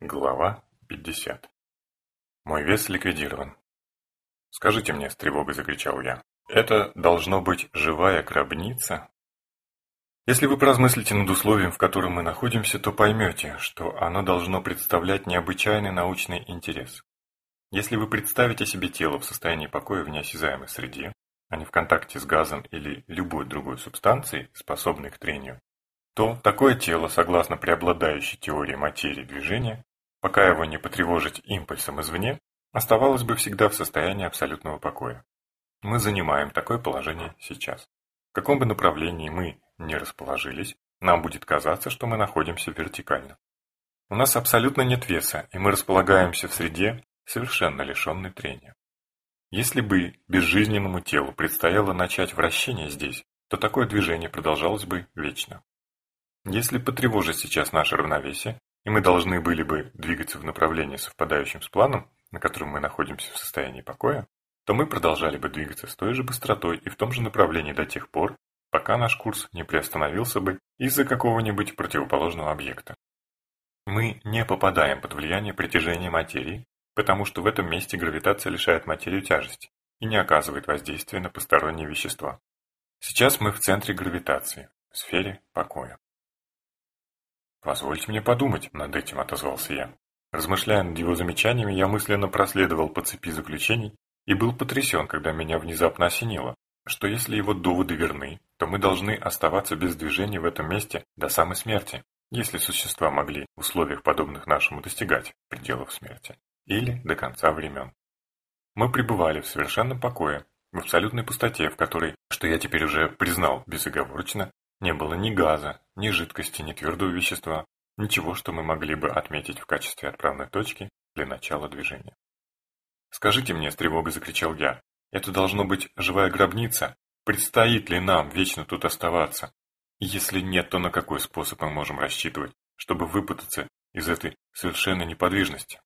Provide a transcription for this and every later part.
Глава 50. Мой вес ликвидирован. «Скажите мне», — с тревогой закричал я, — «это должно быть живая гробница?» Если вы поразмыслите над условием, в котором мы находимся, то поймете, что оно должно представлять необычайный научный интерес. Если вы представите себе тело в состоянии покоя в неосязаемой среде, а не в контакте с газом или любой другой субстанцией, способной к трению, то такое тело, согласно преобладающей теории материи движения, пока его не потревожить импульсом извне, оставалось бы всегда в состоянии абсолютного покоя. Мы занимаем такое положение сейчас. В каком бы направлении мы не расположились, нам будет казаться, что мы находимся вертикально. У нас абсолютно нет веса, и мы располагаемся в среде, совершенно лишенной трения. Если бы безжизненному телу предстояло начать вращение здесь, то такое движение продолжалось бы вечно. Если потревожить сейчас наше равновесие, и мы должны были бы двигаться в направлении, совпадающем с планом, на котором мы находимся в состоянии покоя, то мы продолжали бы двигаться с той же быстротой и в том же направлении до тех пор, пока наш курс не приостановился бы из-за какого-нибудь противоположного объекта. Мы не попадаем под влияние притяжения материи, потому что в этом месте гравитация лишает материю тяжести и не оказывает воздействия на посторонние вещества. Сейчас мы в центре гравитации, в сфере покоя. «Позвольте мне подумать», — над этим отозвался я. Размышляя над его замечаниями, я мысленно проследовал по цепи заключений и был потрясен, когда меня внезапно осенило, что если его доводы верны, то мы должны оставаться без движения в этом месте до самой смерти, если существа могли в условиях, подобных нашему, достигать пределов смерти, или до конца времен. Мы пребывали в совершенном покое, в абсолютной пустоте, в которой, что я теперь уже признал безоговорочно, не было ни газа, ни жидкости, ни твердого вещества, ничего, что мы могли бы отметить в качестве отправной точки для начала движения. «Скажите мне», — с тревогой закричал я, — «это должно быть живая гробница? Предстоит ли нам вечно тут оставаться? если нет, то на какой способ мы можем рассчитывать, чтобы выпутаться из этой совершенной неподвижности?»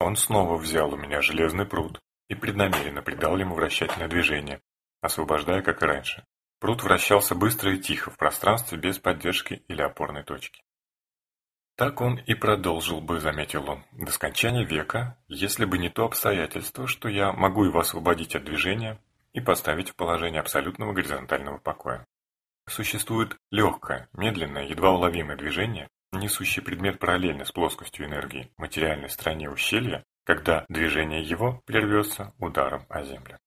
Он снова взял у меня железный пруд и преднамеренно придал ему вращательное движение, освобождая, как и раньше, Пруд вращался быстро и тихо в пространстве без поддержки или опорной точки. Так он и продолжил бы, заметил он, до скончания века, если бы не то обстоятельство, что я могу его освободить от движения и поставить в положение абсолютного горизонтального покоя. Существует легкое, медленное, едва уловимое движение, несущий предмет параллельно с плоскостью энергии материальной стороне ущелья, когда движение его прервется ударом о землю.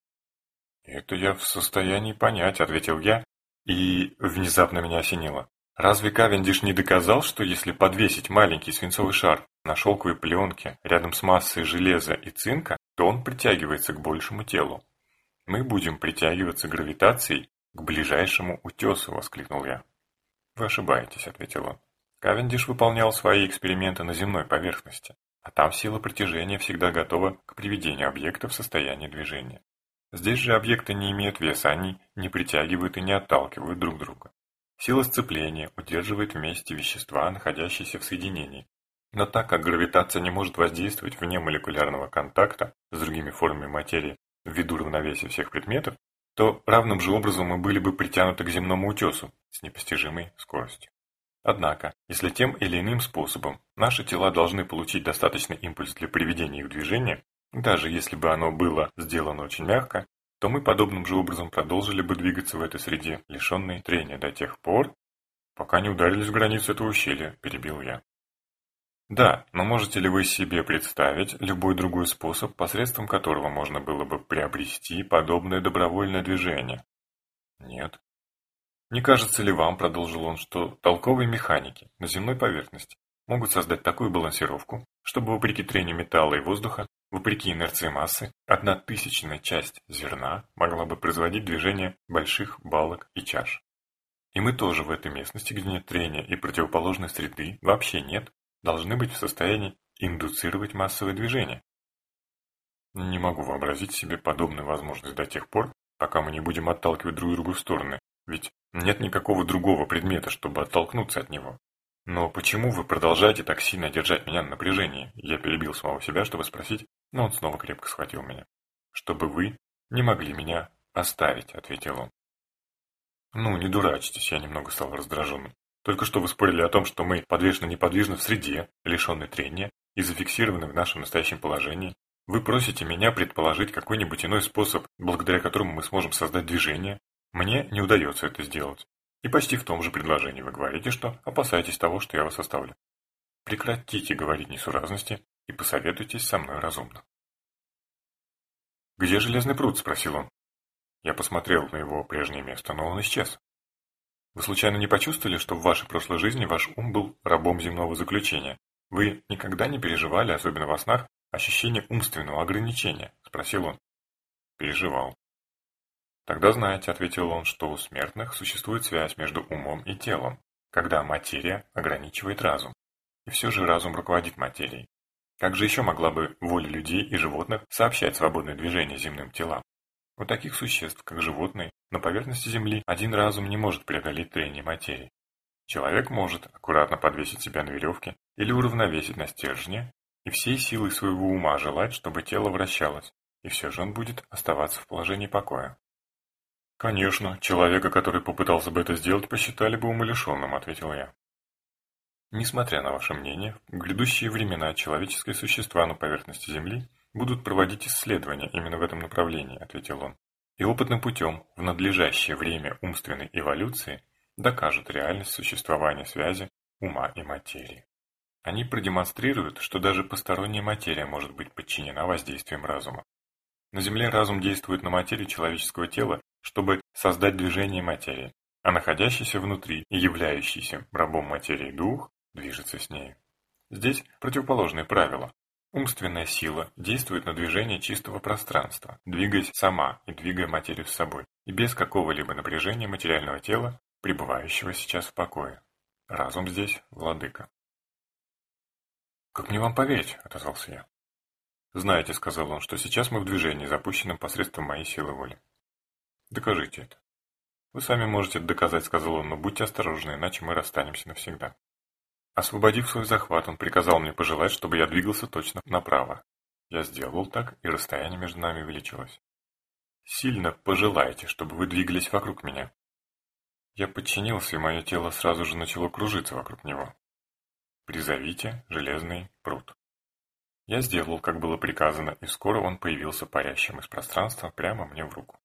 «Это я в состоянии понять», — ответил я, и внезапно меня осенило. Разве Кавендиш не доказал, что если подвесить маленький свинцовый шар на шелковой пленке рядом с массой железа и цинка, то он притягивается к большему телу? Мы будем притягиваться гравитацией к ближайшему утесу, воскликнул я. Вы ошибаетесь, ответил он. Кавендиш выполнял свои эксперименты на земной поверхности, а там сила притяжения всегда готова к приведению объекта в состояние движения. Здесь же объекты не имеют веса, они не притягивают и не отталкивают друг друга. Сила сцепления удерживает вместе вещества, находящиеся в соединении. Но так как гравитация не может воздействовать вне молекулярного контакта с другими формами материи ввиду равновесия всех предметов, то равным же образом мы были бы притянуты к земному утесу с непостижимой скоростью. Однако, если тем или иным способом наши тела должны получить достаточный импульс для приведения их в движение, даже если бы оно было сделано очень мягко, то мы подобным же образом продолжили бы двигаться в этой среде, лишенной трения до тех пор, пока не ударились в границу этого ущелья, перебил я. Да, но можете ли вы себе представить любой другой способ, посредством которого можно было бы приобрести подобное добровольное движение? Нет. Не кажется ли вам, продолжил он, что толковые механики на земной поверхности могут создать такую балансировку, чтобы вопреки трению металла и воздуха Вопреки инерции массы, одна тысячная часть зерна могла бы производить движение больших балок и чаш. И мы тоже в этой местности, где нет трения и противоположной среды вообще нет, должны быть в состоянии индуцировать массовое движение. Не могу вообразить себе подобную возможность до тех пор, пока мы не будем отталкивать друг друга в стороны, ведь нет никакого другого предмета, чтобы оттолкнуться от него. «Но почему вы продолжаете так сильно держать меня на напряжении?» Я перебил самого себя, чтобы спросить, но он снова крепко схватил меня. «Чтобы вы не могли меня оставить», — ответил он. «Ну, не дурачьтесь», — я немного стал раздраженным. Только что вы спорили о том, что мы подвешены неподвижно в среде, лишенной трения и зафиксированы в нашем настоящем положении. Вы просите меня предположить какой-нибудь иной способ, благодаря которому мы сможем создать движение. Мне не удается это сделать. И почти в том же предложении вы говорите, что опасаетесь того, что я вас оставлю. Прекратите говорить несуразности и посоветуйтесь со мной разумно. «Где железный пруд?» – спросил он. Я посмотрел на его прежнее место, но он исчез. Вы случайно не почувствовали, что в вашей прошлой жизни ваш ум был рабом земного заключения? Вы никогда не переживали, особенно во снах, ощущение умственного ограничения? Спросил он. Переживал. Тогда знаете, ответил он, что у смертных существует связь между умом и телом, когда материя ограничивает разум. И все же разум руководит материей. Как же еще могла бы воля людей и животных сообщать свободное движение земным телам? У таких существ, как животные, на поверхности Земли один разум не может преодолеть трение материи. Человек может аккуратно подвесить себя на веревке или уравновесить на стержне и всей силой своего ума желать, чтобы тело вращалось, и все же он будет оставаться в положении покоя. «Конечно, человека, который попытался бы это сделать, посчитали бы умалишенным», — ответил я. Несмотря на ваше мнение, в грядущие времена человеческие существа на поверхности Земли будут проводить исследования именно в этом направлении, ответил он. И опытным путем в надлежащее время умственной эволюции докажут реальность существования связи ума и материи. Они продемонстрируют, что даже посторонняя материя может быть подчинена воздействием разума. На Земле разум действует на материю человеческого тела, чтобы создать движение материи, а находящийся внутри и являющийся рабом материи дух движется с ней. Здесь противоположные правила. Умственная сила действует на движение чистого пространства, двигаясь сама и двигая материю с собой, и без какого-либо напряжения материального тела, пребывающего сейчас в покое. Разум здесь – владыка. «Как мне вам поверить?» – отозвался я. «Знаете», – сказал он, – что сейчас мы в движении, запущенном посредством моей силы воли. Докажите это. Вы сами можете доказать, сказал он, но будьте осторожны, иначе мы расстанемся навсегда. Освободив свой захват, он приказал мне пожелать, чтобы я двигался точно направо. Я сделал так, и расстояние между нами увеличилось. Сильно пожелайте, чтобы вы двигались вокруг меня. Я подчинился, и мое тело сразу же начало кружиться вокруг него. Призовите железный пруд. Я сделал, как было приказано, и скоро он появился парящим из пространства прямо мне в руку.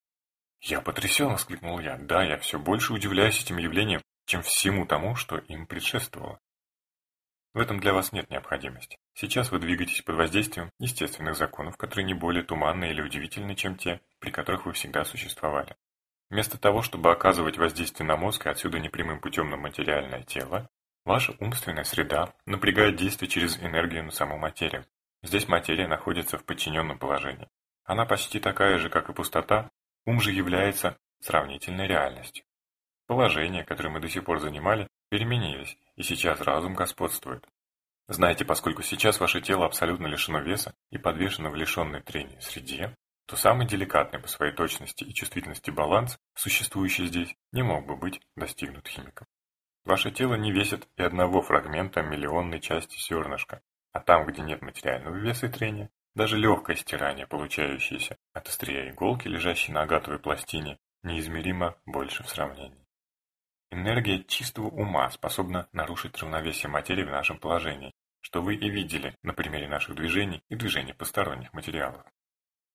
«Я потрясен!» — воскликнул я. «Да, я все больше удивляюсь этим явлением, чем всему тому, что им предшествовало. В этом для вас нет необходимости. Сейчас вы двигаетесь под воздействием естественных законов, которые не более туманны или удивительны, чем те, при которых вы всегда существовали. Вместо того, чтобы оказывать воздействие на мозг и отсюда непрямым путем на материальное тело, ваша умственная среда напрягает действие через энергию на саму материю. Здесь материя находится в подчиненном положении. Она почти такая же, как и пустота, ум же является сравнительной реальностью. Положения, которые мы до сих пор занимали, переменились, и сейчас разум господствует. Знаете, поскольку сейчас ваше тело абсолютно лишено веса и подвешено в лишенной трения среде, то самый деликатный по своей точности и чувствительности баланс, существующий здесь, не мог бы быть достигнут химиком. Ваше тело не весит и одного фрагмента миллионной части зернышка, а там, где нет материального веса и трения, даже легкое стирание, получающееся от острия иголки, лежащей на агатовой пластине, неизмеримо больше в сравнении. Энергия чистого ума способна нарушить равновесие материи в нашем положении, что вы и видели на примере наших движений и движений посторонних материалов.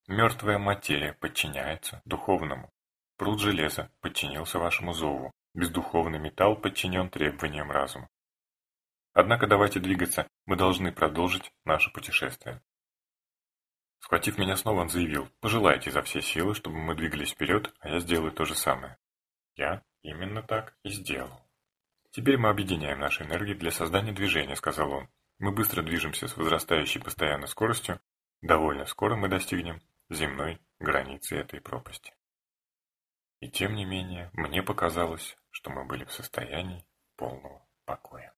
Мертвая материя подчиняется духовному. Пруд железа подчинился вашему зову. Бездуховный металл подчинен требованиям разума. Однако давайте двигаться, мы должны продолжить наше путешествие. Схватив меня снова, он заявил, пожелайте за все силы, чтобы мы двигались вперед, а я сделаю то же самое. Я Именно так и сделал. Теперь мы объединяем наши энергии для создания движения, сказал он. Мы быстро движемся с возрастающей постоянной скоростью. Довольно скоро мы достигнем земной границы этой пропасти. И тем не менее, мне показалось, что мы были в состоянии полного покоя.